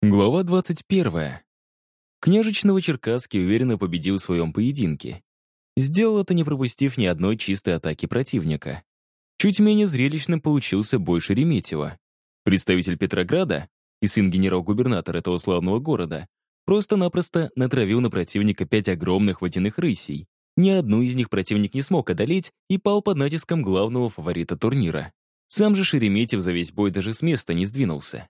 Глава 21. Княжич Новочеркасский уверенно победил в своем поединке. Сделал это, не пропустив ни одной чистой атаки противника. Чуть менее зрелищным получился бой Шереметьева. Представитель Петрограда и сын генерал-губернатора этого славного города просто-напросто натравил на противника пять огромных водяных рысей. Ни одну из них противник не смог одолеть и пал под натиском главного фаворита турнира. Сам же Шереметьев за весь бой даже с места не сдвинулся.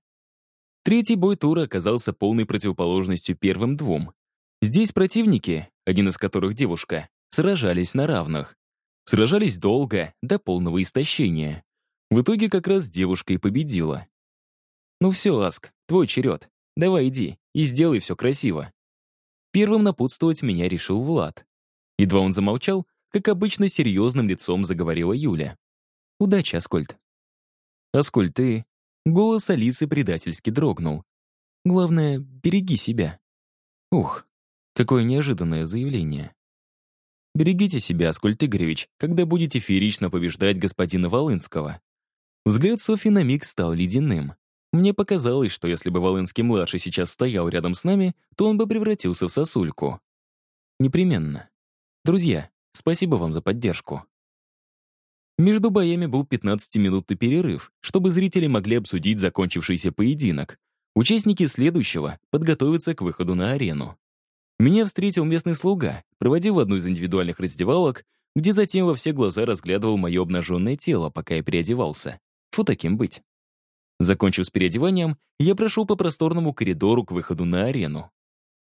Третий бой тура оказался полной противоположностью первым двум. Здесь противники, один из которых девушка, сражались на равных. Сражались долго, до полного истощения. В итоге как раз девушка и победила. «Ну все, Аск, твой черед. Давай иди и сделай все красиво». Первым напутствовать меня решил Влад. Едва он замолчал, как обычно серьезным лицом заговорила Юля. «Удачи, Аскольд». «Аскольд, ты Голос Алисы предательски дрогнул. «Главное, береги себя». Ух, какое неожиданное заявление. Берегите себя, Аскольд Игоревич, когда будете феерично побеждать господина Волынского. Взгляд Софьи на миг стал ледяным. Мне показалось, что если бы Волынский-младший сейчас стоял рядом с нами, то он бы превратился в сосульку. Непременно. Друзья, спасибо вам за поддержку. Между боями был 15-минутный перерыв, чтобы зрители могли обсудить закончившийся поединок. Участники следующего подготовятся к выходу на арену. Меня встретил местный слуга, проводил в одну из индивидуальных раздевалок, где затем во все глаза разглядывал мое обнаженное тело, пока я переодевался. Фу таким быть. Закончив с переодеванием, я прошел по просторному коридору к выходу на арену.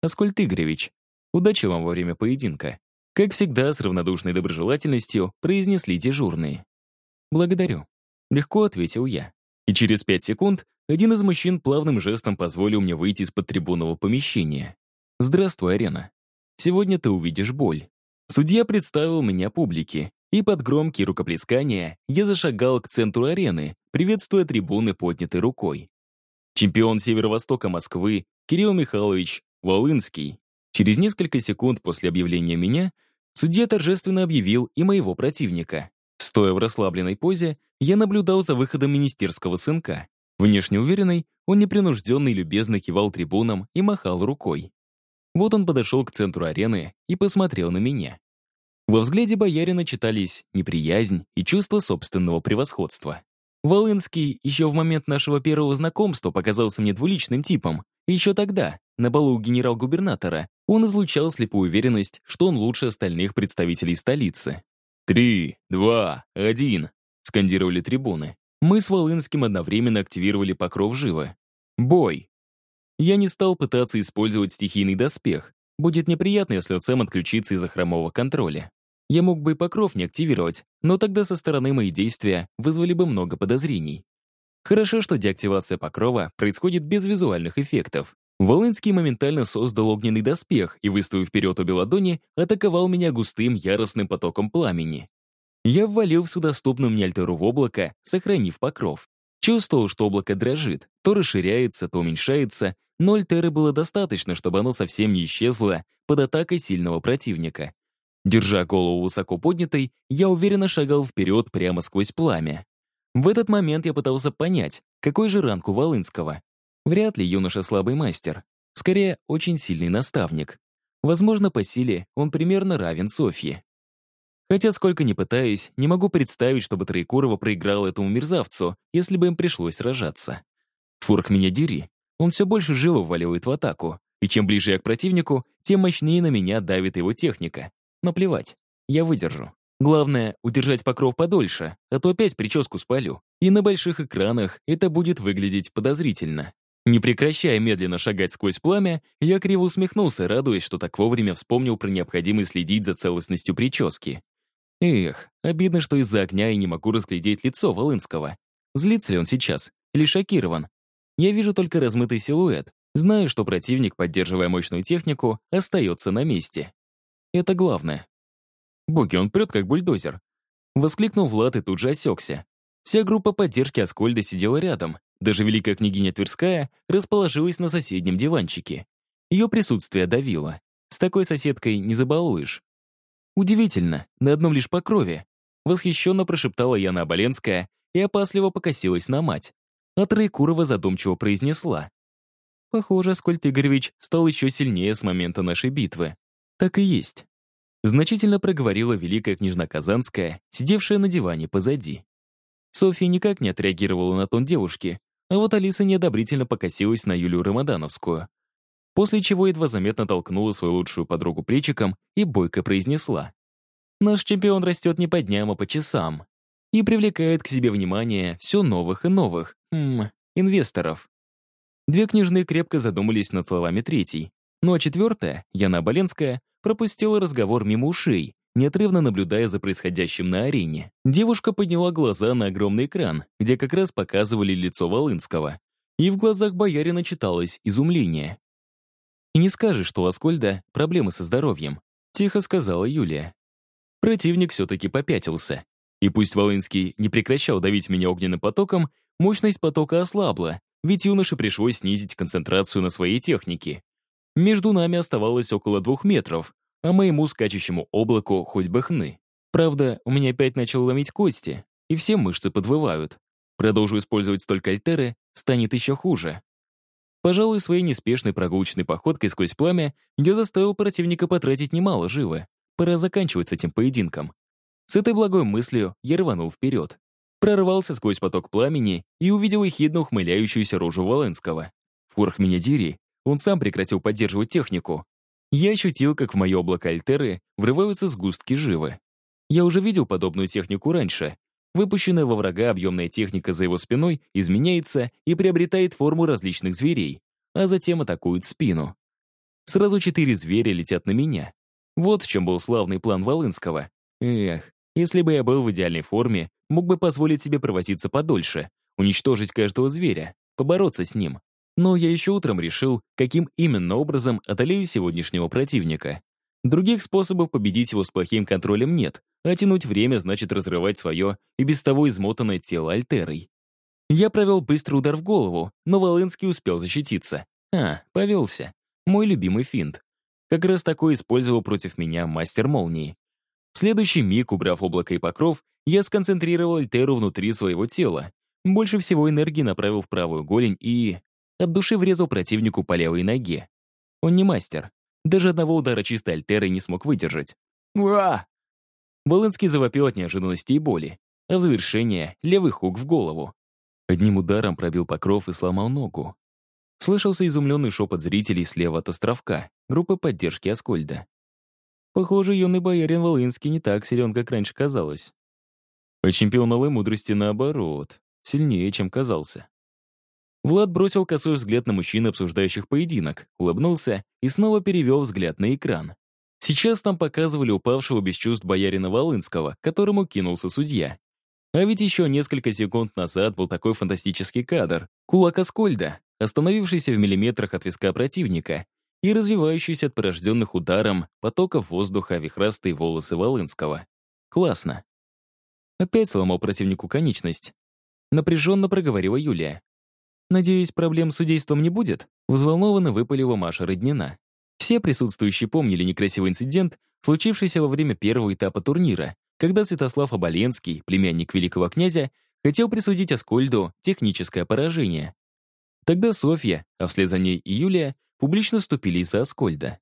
Аскольд Игоревич, удачи вам во время поединка. Как всегда, с равнодушной доброжелательностью произнесли дежурные. «Благодарю», — легко ответил я. И через пять секунд один из мужчин плавным жестом позволил мне выйти из-под трибунного помещения. «Здравствуй, арена. Сегодня ты увидишь боль». Судья представил меня публике, и под громкие рукоплескания я зашагал к центру арены, приветствуя трибуны поднятой рукой. Чемпион Северо-Востока Москвы Кирилл Михайлович Волынский. Через несколько секунд после объявления меня Судья торжественно объявил и моего противника. Стоя в расслабленной позе, я наблюдал за выходом министерского сынка. Внешне уверенный, он непринужденный любезно кивал трибунам и махал рукой. Вот он подошел к центру арены и посмотрел на меня. Во взгляде боярина читались неприязнь и чувство собственного превосходства. Волынский еще в момент нашего первого знакомства показался мне двуличным типом, еще тогда, на балу у генерал-губернатора, он излучал слепую уверенность, что он лучше остальных представителей столицы. «Три, два, один!» — скандировали трибуны. Мы с Волынским одновременно активировали покров живо. «Бой!» Я не стал пытаться использовать стихийный доспех. Будет неприятно, если Сэм отключится из-за хромого контроля. Я мог бы и покров не активировать, но тогда со стороны мои действия вызвали бы много подозрений. Хорошо, что деактивация покрова происходит без визуальных эффектов. Волынский моментально создал огненный доспех и, выставив вперед обе ладони, атаковал меня густым яростным потоком пламени. Я ввалил всю доступную мне альтеру в облако, сохранив покров. Чувствовал, что облако дрожит, то расширяется, то уменьшается, но альтеры было достаточно, чтобы оно совсем не исчезло под атакой сильного противника. Держа голову высоко поднятой, я уверенно шагал вперед прямо сквозь пламя. В этот момент я пытался понять, какой же ранг у Волынского. Вряд ли юноша слабый мастер. Скорее, очень сильный наставник. Возможно, по силе он примерно равен Софье. Хотя, сколько ни пытаюсь, не могу представить, чтобы Троекурова проиграл этому мерзавцу, если бы им пришлось сражаться. Фурк меня дери. Он все больше живо вваливает в атаку, и чем ближе я к противнику, тем мощнее на меня давит его техника. Но плевать, я выдержу. Главное — удержать покров подольше, а то опять прическу спалю. И на больших экранах это будет выглядеть подозрительно. Не прекращая медленно шагать сквозь пламя, я криво усмехнулся, радуясь, что так вовремя вспомнил про необходимость следить за целостностью прически. Эх, обидно, что из-за огня я не могу разглядеть лицо Волынского. Злится ли он сейчас? Или шокирован? Я вижу только размытый силуэт. Знаю, что противник, поддерживая мощную технику, остается на месте. Это главное. Боги, он прет, как бульдозер. Воскликнул Влад и тут же осекся. Вся группа поддержки Аскольда сидела рядом. Даже великая княгиня Тверская расположилась на соседнем диванчике. Ее присутствие давило. С такой соседкой не забалуешь. Удивительно, на одном лишь покрове. Восхищенно прошептала Яна Оболенская и опасливо покосилась на мать. А Троекурова задумчиво произнесла. Похоже, Аскольд Игоревич стал еще сильнее с момента нашей битвы. Так и есть. Значительно проговорила великая княжна Казанская, сидевшая на диване позади. Софья никак не отреагировала на тон девушки, а вот Алиса неодобрительно покосилась на Юлию Рамадановскую. После чего едва заметно толкнула свою лучшую подругу плечиком и бойко произнесла. «Наш чемпион растет не по дням, а по часам. И привлекает к себе внимание все новых и новых, хм, инвесторов». Две княжны крепко задумались над словами третьей. Ну а четвертая, Яна Оболенская, пропустила разговор мимо ушей, неотрывно наблюдая за происходящим на арене. Девушка подняла глаза на огромный экран, где как раз показывали лицо Волынского. И в глазах боярина читалось изумление. «И не скажешь, что у Аскольда проблемы со здоровьем», — тихо сказала Юлия. Противник все-таки попятился. И пусть Волынский не прекращал давить меня огненным потоком, мощность потока ослабла, ведь юноше пришлось снизить концентрацию на своей технике. Между нами оставалось около двух метров, а моему скачущему облаку хоть бы хны. Правда, у меня опять начал ломить кости, и все мышцы подвывают. Продолжу использовать столько альтеры, станет еще хуже. Пожалуй, своей неспешной прогулочной походкой сквозь пламя я заставил противника потратить немало живы. Пора заканчивать с этим поединком. С этой благой мыслью я рванул вперед. Прорвался сквозь поток пламени и увидел ехидно ухмыляющуюся рожу Волынского. Фурх меня дери, он сам прекратил поддерживать технику, я ощутил, как в мое облако Альтеры врываются сгустки живы. Я уже видел подобную технику раньше. Выпущенная во врага объемная техника за его спиной изменяется и приобретает форму различных зверей, а затем атакует спину. Сразу четыре зверя летят на меня. Вот в чем был славный план Волынского. Эх, если бы я был в идеальной форме, мог бы позволить себе провозиться подольше, уничтожить каждого зверя, побороться с ним. Но я еще утром решил, каким именно образом одолею сегодняшнего противника. Других способов победить его с плохим контролем нет, а тянуть время значит разрывать свое и без того измотанное тело альтерой. Я провел быстрый удар в голову, но Волынский успел защититься. А, повелся. Мой любимый финт. Как раз такой использовал против меня мастер молнии. В следующий миг, убрав облако и покров, я сконцентрировал альтеру внутри своего тела. Больше всего энергии направил в правую голень и... От души врезал противнику по левой ноге. Он не мастер. Даже одного удара чистой альтеры не смог выдержать. «Уа!» Волынский завопил от неожиданности и боли, а в завершение — левый хук в голову. Одним ударом пробил покров и сломал ногу. Слышался изумленный шепот зрителей слева от островка, группы поддержки Аскольда. Похоже, юный боярин Волынский не так силен, как раньше казалось. А чемпион новой мудрости, наоборот, сильнее, чем казался. Влад бросил косой взгляд на мужчин, обсуждающих поединок, улыбнулся и снова перевел взгляд на экран. Сейчас там показывали упавшего без чувств боярина Волынского, которому кинулся судья. А ведь еще несколько секунд назад был такой фантастический кадр. Кулак Аскольда, остановившийся в миллиметрах от виска противника и развивающийся от порожденных ударом потоков воздуха вихрастые волосы Волынского. Классно. Опять сломал противнику конечность. Напряженно проговорила Юлия. «Надеюсь, проблем с судейством не будет?» Взволнованно выпалила Маша Роднина. Все присутствующие помнили некрасивый инцидент, случившийся во время первого этапа турнира, когда Святослав Оболенский, племянник великого князя, хотел присудить Аскольду техническое поражение. Тогда Софья, а вслед за ней и Юлия, публично вступили за Аскольда.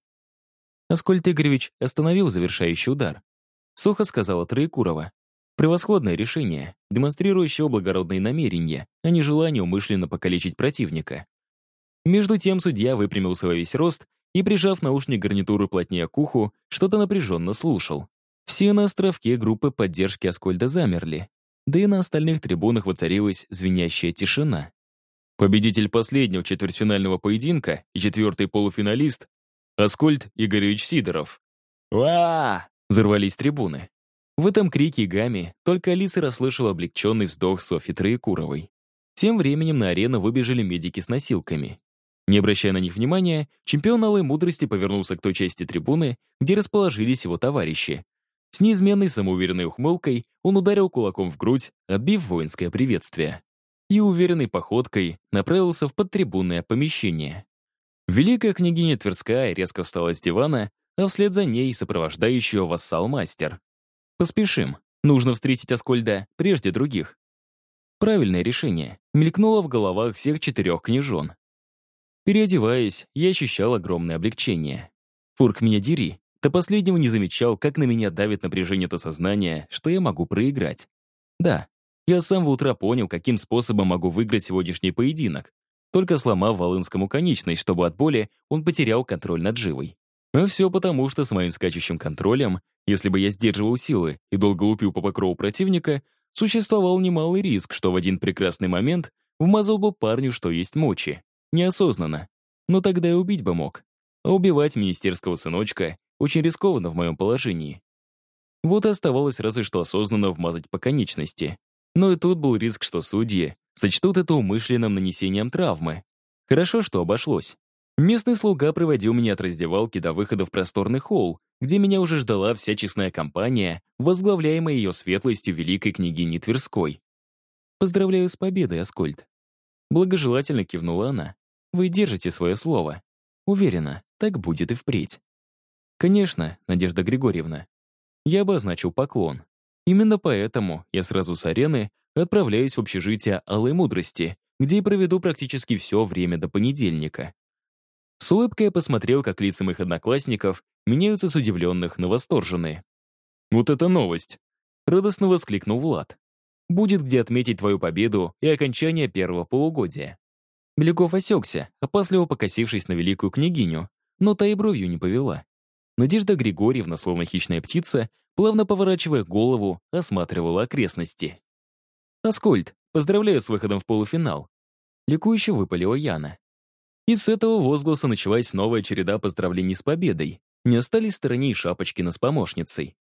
Аскольд Игоревич остановил завершающий удар. Сухо сказала Троекурова. Превосходное решение, демонстрирующее благородные намерения, а не желание умышленно покалечить противника. Между тем судья выпрямился во весь рост и, прижав наушник гарнитуры плотнее к уху, что-то напряженно слушал. Все на островке группы поддержки Аскольда замерли, да и на остальных трибунах воцарилась звенящая тишина. Победитель последнего четвертьфинального поединка и четвертый полуфиналист Аскольд Игоревич Сидоров. «Ва!» — взорвались трибуны. В этом крике и гамме только Алиса расслышала облегченный вздох Софьи Троекуровой. Тем временем на арену выбежали медики с носилками. Не обращая на них внимания, чемпион Алой Мудрости повернулся к той части трибуны, где расположились его товарищи. С неизменной самоуверенной ухмылкой он ударил кулаком в грудь, отбив воинское приветствие. И уверенной походкой направился в подтрибунное помещение. Великая княгиня Тверская резко встала с дивана, а вслед за ней сопровождающего вассал-мастер. Поспешим. Нужно встретить Аскольда прежде других. Правильное решение мелькнуло в головах всех четырех княжон. Переодеваясь, я ощущал огромное облегчение. Фурк меня дери, до последнего не замечал, как на меня давит напряжение то сознание, что я могу проиграть. Да, я с самого утра понял, каким способом могу выиграть сегодняшний поединок, только сломав Волынскому конечность, чтобы от боли он потерял контроль над живой. А все потому, что с моим скачущим контролем, если бы я сдерживал силы и долго лупил по покрову противника, существовал немалый риск, что в один прекрасный момент вмазал бы парню, что есть мочи. Неосознанно. Но тогда и убить бы мог. А убивать министерского сыночка очень рискованно в моем положении. Вот и оставалось разве что осознанно вмазать по конечности. Но и тут был риск, что судьи сочтут это умышленным нанесением травмы. Хорошо, что обошлось. Местный слуга проводил меня от раздевалки до выхода в просторный холл, где меня уже ждала вся честная компания, возглавляемая ее светлостью великой княгини Тверской. «Поздравляю с победой, Аскольд». Благожелательно кивнула она. «Вы держите свое слово. Уверена, так будет и впредь». «Конечно, Надежда Григорьевна». Я обозначил поклон. Именно поэтому я сразу с арены отправляюсь в общежитие Алой Мудрости, где и проведу практически все время до понедельника. С улыбкой посмотрел, как лица моих одноклассников меняются с удивленных на восторженные. «Вот это новость!» — радостно воскликнул Влад. «Будет где отметить твою победу и окончание первого полугодия». Беляков осекся, опасливо покосившись на великую княгиню, но та и бровью не повела. Надежда Григорьевна, словно хищная птица, плавно поворачивая голову, осматривала окрестности. «Аскольд, поздравляю с выходом в полуфинал!» Ликующе выпалила Яна. И с этого возгласа началась новая череда поздравлений с победой. Не остались в стороне и Шапочкина с помощницей.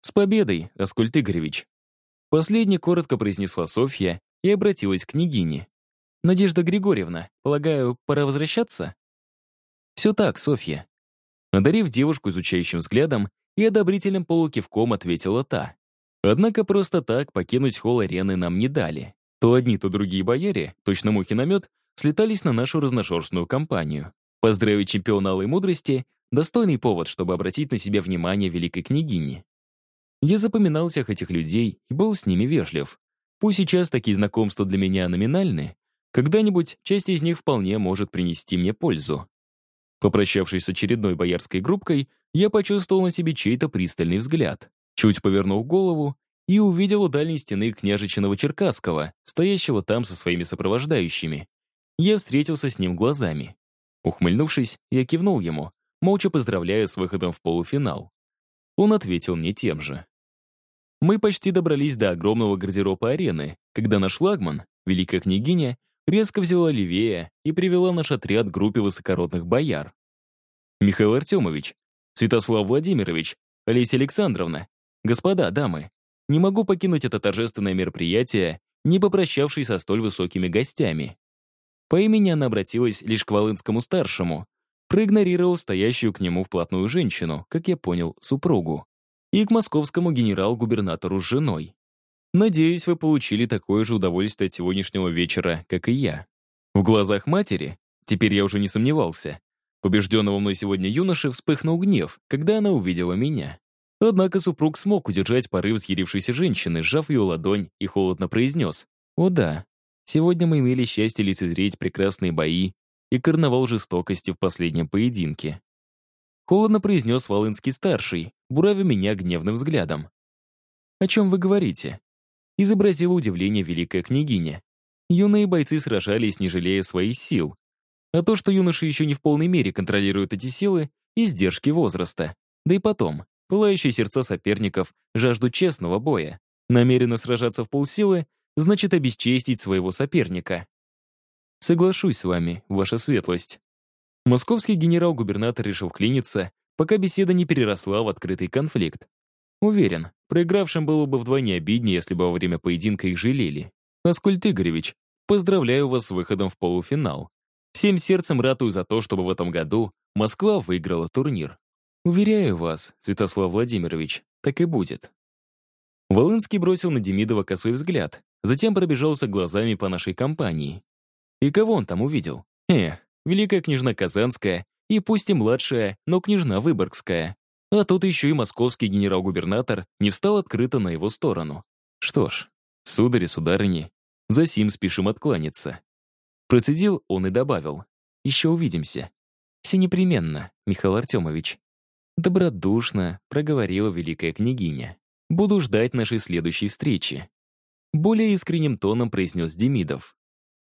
«С победой, Аскольд Игоревич!» Последний коротко произнесла Софья и обратилась к княгине. «Надежда Григорьевна, полагаю, пора возвращаться?» «Все так, Софья», Одарив девушку изучающим взглядом и одобрительным полукивком ответила та. Однако просто так покинуть холл арены нам не дали. То одни, то другие бояре, точно мухи на мед, слетались на нашу разношерстную компанию. Поздравить чемпиона Алой Мудрости — достойный повод, чтобы обратить на себя внимание великой княгини. Я запоминал всех этих людей и был с ними вежлив. Пусть сейчас такие знакомства для меня номинальны, когда-нибудь часть из них вполне может принести мне пользу. Попрощавшись с очередной боярской группкой, я почувствовал на себе чей-то пристальный взгляд. Чуть повернул голову и увидел у дальней стены княжичиного Черкасского, стоящего там со своими сопровождающими. Я встретился с ним глазами. Ухмыльнувшись, я кивнул ему, молча поздравляя с выходом в полуфинал. Он ответил мне тем же. Мы почти добрались до огромного гардероба арены, когда наш флагман, великая княгиня, резко взяла левее и привела наш отряд к группе высокородных бояр. Михаил Артемович, Святослав Владимирович, Олеся Александровна, господа, дамы, не могу покинуть это торжественное мероприятие, не попрощавшись со столь высокими гостями. По имени она обратилась лишь к Волынскому-старшему, проигнорировал стоящую к нему вплотную женщину, как я понял, супругу, и к московскому генерал-губернатору с женой. Надеюсь, вы получили такое же удовольствие от сегодняшнего вечера, как и я. В глазах матери, теперь я уже не сомневался, побежденного мной сегодня юноши вспыхнул гнев, когда она увидела меня. Однако супруг смог удержать порыв взъярившейся женщины, сжав ее ладонь и холодно произнес. «О да, сегодня мы имели счастье лицезреть прекрасные бои и карнавал жестокости в последнем поединке». Холодно произнес Волынский-старший, буравя меня гневным взглядом. «О чем вы говорите?» изобразила удивление великая княгиня. Юные бойцы сражались, не жалея своих сил. А то, что юноши еще не в полной мере контролируют эти силы, издержки возраста. Да и потом, пылающие сердца соперников жаждут честного боя. Намеренно сражаться в полсилы значит обесчестить своего соперника. Соглашусь с вами, ваша светлость. Московский генерал-губернатор решил вклиниться, пока беседа не переросла в открытый конфликт. Уверен, проигравшим было бы вдвойне обиднее, если бы во время поединка их жалели. Аскольд Игоревич, поздравляю вас с выходом в полуфинал. Всем сердцем ратую за то, чтобы в этом году Москва выиграла турнир. Уверяю вас, Святослав Владимирович, так и будет. Волынский бросил на Демидова косой взгляд, затем пробежался глазами по нашей компании. И кого он там увидел? Э, великая княжна Казанская и пусть и младшая, но княжна Выборгская. А тут еще и московский генерал-губернатор не встал открыто на его сторону. Что ж, судари, сударыни, за сим спешим откланяться. Процедил он и добавил. еще увидимся. Все непременно, Михаил Артемович. Добродушно проговорила великая княгиня. Буду ждать нашей следующей встречи. Более искренним тоном произнес Демидов.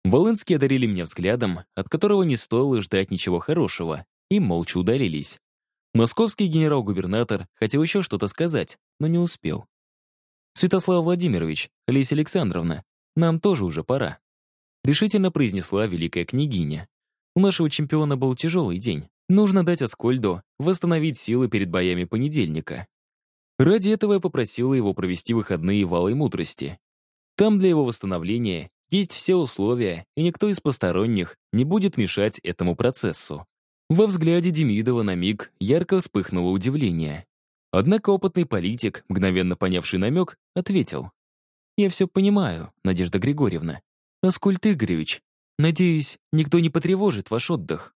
Волынские одарили меня взглядом, от которого не стоило ждать ничего хорошего, и молча удалились. Московский генерал-губернатор хотел еще что-то сказать, но не успел. «Святослав Владимирович, Олеся Александровна, нам тоже уже пора», решительно произнесла великая княгиня. «У нашего чемпиона был тяжелый день. Нужно дать Аскольду восстановить силы перед боями понедельника. Ради этого я попросила его провести выходные в Алой Мудрости. Там для его восстановления есть все условия, и никто из посторонних не будет мешать этому процессу. Во взгляде Демидова на миг ярко вспыхнуло удивление. Однако опытный политик, мгновенно понявший намек, ответил. «Я все понимаю, Надежда Григорьевна. Аскольд Игоревич, надеюсь, никто не потревожит ваш отдых».